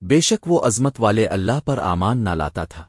بے شک وہ عظمت والے اللہ پر آمان نہ لاتا تھا۔